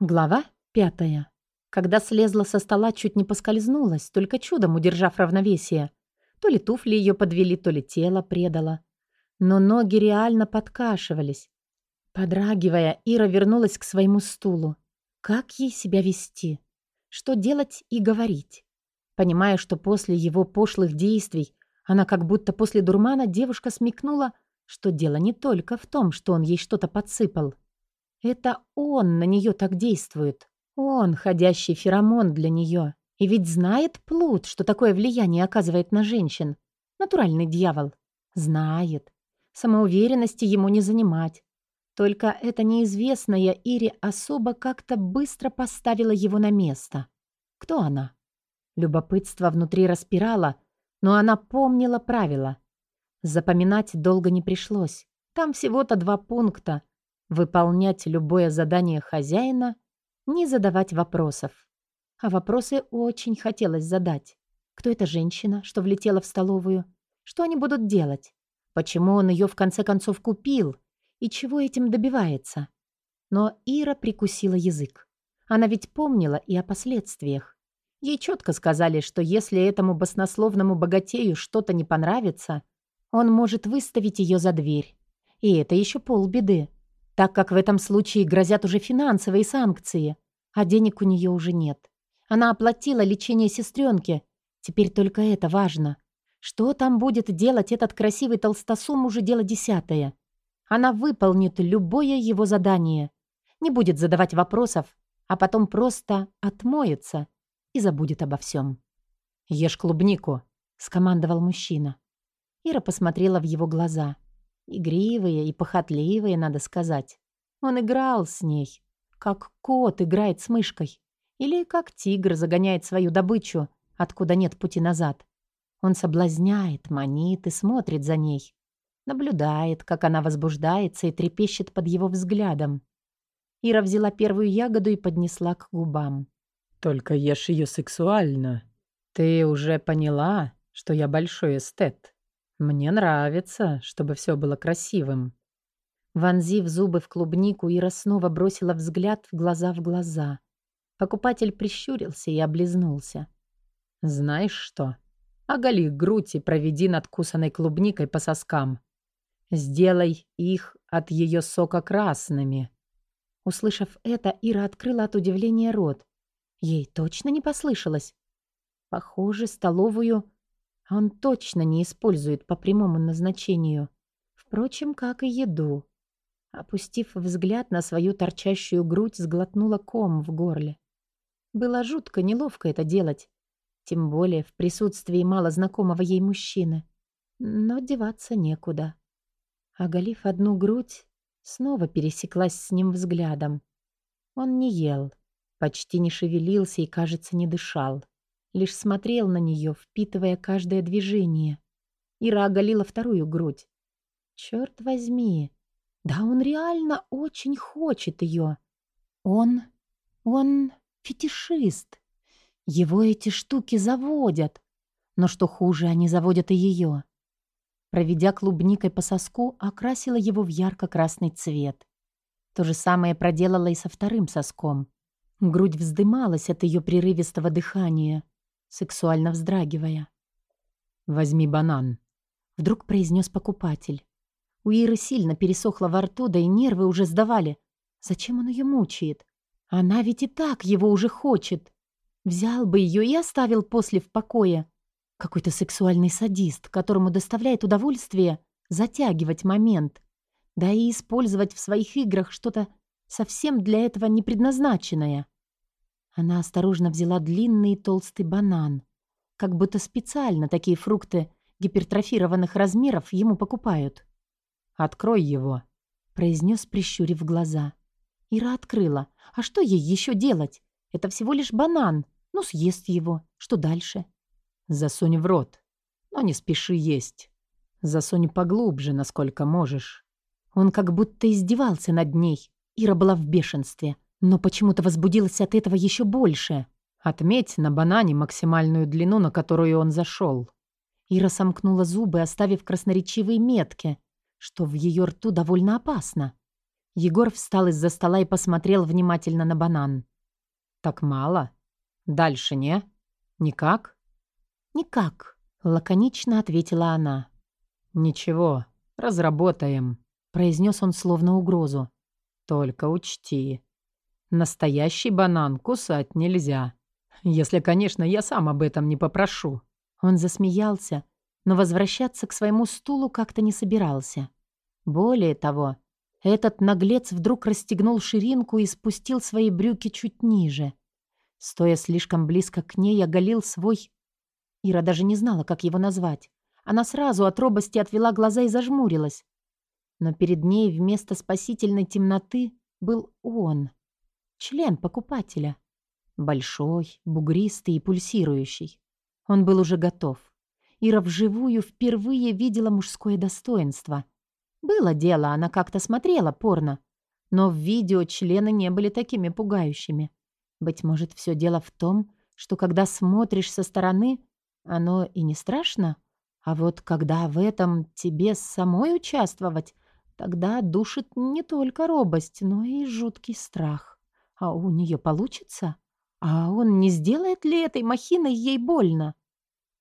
Глава пятая. Когда слезла со стола, чуть не поскользнулась, только чудом удержав равновесие. То ли туфли ее подвели, то ли тело предало. Но ноги реально подкашивались. Подрагивая, Ира вернулась к своему стулу. Как ей себя вести? Что делать и говорить? Понимая, что после его пошлых действий она как будто после дурмана девушка смекнула, что дело не только в том, что он ей что-то подсыпал. Это он на нее так действует. Он, ходящий феромон для нее. И ведь знает Плут, что такое влияние оказывает на женщин. Натуральный дьявол. Знает. Самоуверенности ему не занимать. Только эта неизвестная Ире особо как-то быстро поставила его на место. Кто она? Любопытство внутри распирало, но она помнила правила. Запоминать долго не пришлось. Там всего-то два пункта, Выполнять любое задание хозяина, не задавать вопросов. А вопросы очень хотелось задать. Кто эта женщина, что влетела в столовую? Что они будут делать? Почему он ее в конце концов купил? И чего этим добивается? Но Ира прикусила язык. Она ведь помнила и о последствиях. Ей четко сказали, что если этому баснословному богатею что-то не понравится, он может выставить ее за дверь. И это еще полбеды так как в этом случае грозят уже финансовые санкции, а денег у нее уже нет. Она оплатила лечение сестренки. Теперь только это важно. Что там будет делать этот красивый толстосум, уже дело десятое. Она выполнит любое его задание. Не будет задавать вопросов, а потом просто отмоется и забудет обо всем. «Ешь клубнику», — скомандовал мужчина. Ира посмотрела в его глаза — Игривые и похотливые, надо сказать. Он играл с ней, как кот играет с мышкой. Или как тигр загоняет свою добычу, откуда нет пути назад. Он соблазняет, манит и смотрит за ней. Наблюдает, как она возбуждается и трепещет под его взглядом. Ира взяла первую ягоду и поднесла к губам. «Только ешь ее сексуально. Ты уже поняла, что я большой эстет?» Мне нравится, чтобы все было красивым. Вонзив зубы в клубнику, Ира снова бросила взгляд в глаза в глаза. Покупатель прищурился и облизнулся. «Знаешь что? Оголи грудь и проведи надкусанной клубникой по соскам. Сделай их от ее сока красными». Услышав это, Ира открыла от удивления рот. Ей точно не послышалось. Похоже, столовую он точно не использует по прямому назначению. Впрочем, как и еду. Опустив взгляд на свою торчащую грудь, сглотнула ком в горле. Было жутко неловко это делать, тем более в присутствии мало знакомого ей мужчины. Но деваться некуда. Оголив одну грудь, снова пересеклась с ним взглядом. Он не ел, почти не шевелился и, кажется, не дышал лишь смотрел на нее, впитывая каждое движение. Ира оголила вторую грудь. Черт возьми, да он реально очень хочет ее. Он... он фетишист. Его эти штуки заводят. Но что хуже, они заводят и ее. Проведя клубникой по соску, окрасила его в ярко-красный цвет. То же самое проделала и со вторым соском. Грудь вздымалась от ее прерывистого дыхания сексуально вздрагивая. «Возьми банан», — вдруг произнес покупатель. У Иры сильно пересохло во рту, да и нервы уже сдавали. Зачем он ее мучает? Она ведь и так его уже хочет. Взял бы ее и оставил после в покое. Какой-то сексуальный садист, которому доставляет удовольствие затягивать момент, да и использовать в своих играх что-то совсем для этого не предназначенное. Она осторожно взяла длинный толстый банан. Как будто специально такие фрукты гипертрофированных размеров ему покупают. «Открой его», — произнес, прищурив глаза. Ира открыла. А что ей еще делать? Это всего лишь банан. Ну, съест его. Что дальше? Засунь в рот. Но не спеши есть. Засунь поглубже, насколько можешь. Он как будто издевался над ней. Ира была в бешенстве но почему-то возбудилась от этого еще больше. Отметь на банане максимальную длину, на которую он зашел. Ира сомкнула зубы, оставив красноречивые метки, что в ее рту довольно опасно. Егор встал из-за стола и посмотрел внимательно на банан. «Так мало? Дальше не? Никак?» «Никак», — лаконично ответила она. «Ничего, разработаем», — произнес он словно угрозу. «Только учти, настоящий банан кусать нельзя. Если, конечно, я сам об этом не попрошу». Он засмеялся, но возвращаться к своему стулу как-то не собирался. Более того, этот наглец вдруг расстегнул ширинку и спустил свои брюки чуть ниже. Стоя слишком близко к ней, оголил свой... Ира даже не знала, как его назвать. Она сразу от робости отвела глаза и зажмурилась. Но перед ней вместо спасительной темноты был он. Член покупателя. Большой, бугристый и пульсирующий. Он был уже готов. Ира вживую впервые видела мужское достоинство. Было дело, она как-то смотрела порно. Но в видео члены не были такими пугающими. Быть может, все дело в том, что когда смотришь со стороны, оно и не страшно, а вот когда в этом тебе самой участвовать, тогда душит не только робость, но и жуткий страх. А у нее получится? А он не сделает ли этой махиной ей больно?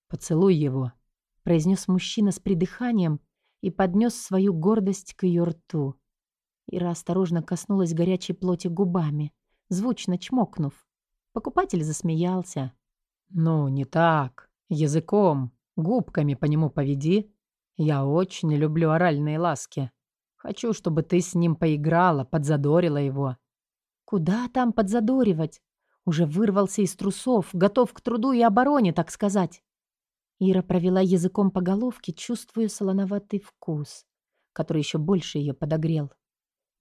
«Поцелуй его», — произнес мужчина с придыханием и поднес свою гордость к ее рту. Ира осторожно коснулась горячей плоти губами, звучно чмокнув. Покупатель засмеялся. «Ну, не так. Языком, губками по нему поведи. Я очень люблю оральные ласки. Хочу, чтобы ты с ним поиграла, подзадорила его». «Куда там подзадоривать? Уже вырвался из трусов, готов к труду и обороне, так сказать». Ира провела языком по головке, чувствуя солоноватый вкус, который еще больше ее подогрел.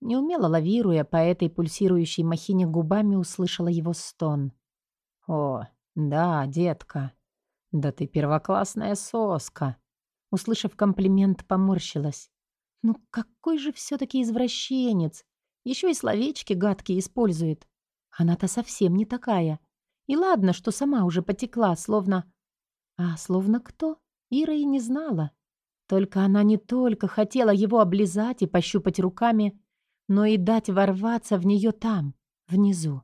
Неумело лавируя по этой пульсирующей махине губами, услышала его стон. «О, да, детка, да ты первоклассная соска!» Услышав комплимент, поморщилась. «Ну какой же все-таки извращенец! Еще и словечки гадкие использует. Она-то совсем не такая. И ладно, что сама уже потекла, словно а словно кто, Ира и не знала. Только она не только хотела его облизать и пощупать руками, но и дать ворваться в нее там, внизу.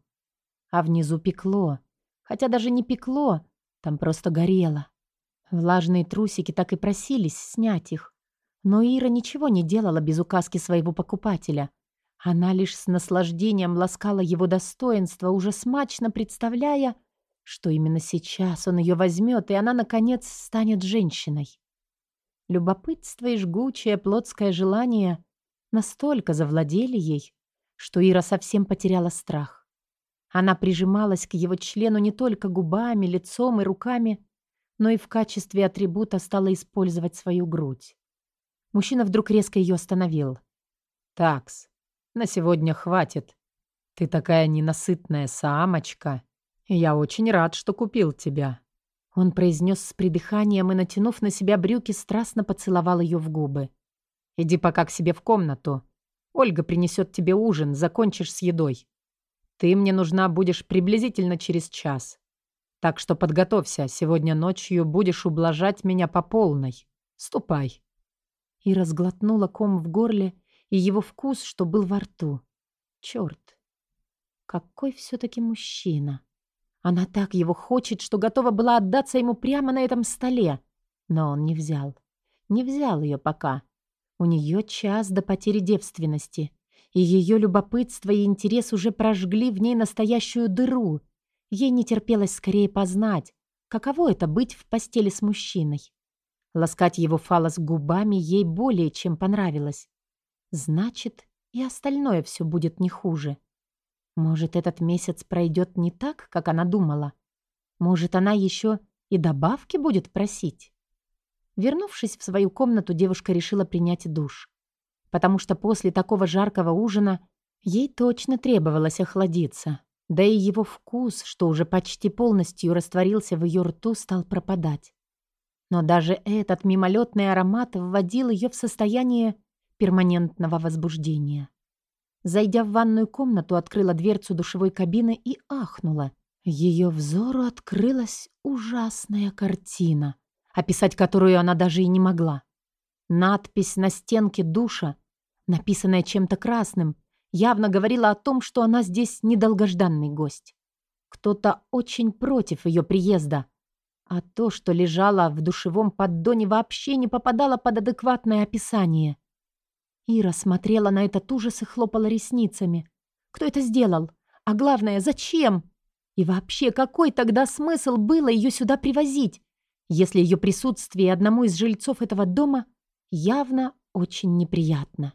А внизу пекло. Хотя даже не пекло, там просто горело. Влажные трусики так и просились снять их. Но Ира ничего не делала без указки своего покупателя. Она лишь с наслаждением ласкала его достоинство, уже смачно представляя, что именно сейчас он ее возьмет, и она, наконец, станет женщиной. Любопытство и жгучее плотское желание настолько завладели ей, что Ира совсем потеряла страх. Она прижималась к его члену не только губами, лицом и руками, но и в качестве атрибута стала использовать свою грудь. Мужчина вдруг резко ее остановил. «Такс, на сегодня хватит. Ты такая ненасытная самочка». «Я очень рад, что купил тебя». Он произнес с придыханием и, натянув на себя брюки, страстно поцеловал ее в губы. «Иди пока к себе в комнату. Ольга принесет тебе ужин, закончишь с едой. Ты мне нужна будешь приблизительно через час. Так что подготовься, сегодня ночью будешь ублажать меня по полной. Ступай». И разглотнула ком в горле и его вкус, что был во рту. Черт, какой все-таки мужчина. Она так его хочет, что готова была отдаться ему прямо на этом столе. Но он не взял. Не взял ее пока. У нее час до потери девственности. И ее любопытство и интерес уже прожгли в ней настоящую дыру. Ей не терпелось скорее познать, каково это быть в постели с мужчиной. Ласкать его фалос губами ей более чем понравилось. Значит, и остальное все будет не хуже. Может, этот месяц пройдет не так, как она думала? Может, она еще и добавки будет просить? Вернувшись в свою комнату, девушка решила принять душ. Потому что после такого жаркого ужина ей точно требовалось охладиться. Да и его вкус, что уже почти полностью растворился в ее рту, стал пропадать. Но даже этот мимолетный аромат вводил ее в состояние перманентного возбуждения. Зайдя в ванную комнату, открыла дверцу душевой кабины и ахнула. Ее взору открылась ужасная картина, описать которую она даже и не могла. Надпись на стенке душа, написанная чем-то красным, явно говорила о том, что она здесь недолгожданный гость. Кто-то очень против ее приезда. А то, что лежало в душевом поддоне, вообще не попадало под адекватное описание. Ира смотрела на этот ужас и хлопала ресницами. Кто это сделал? А главное, зачем? И вообще, какой тогда смысл было ее сюда привозить, если ее присутствие одному из жильцов этого дома явно очень неприятно?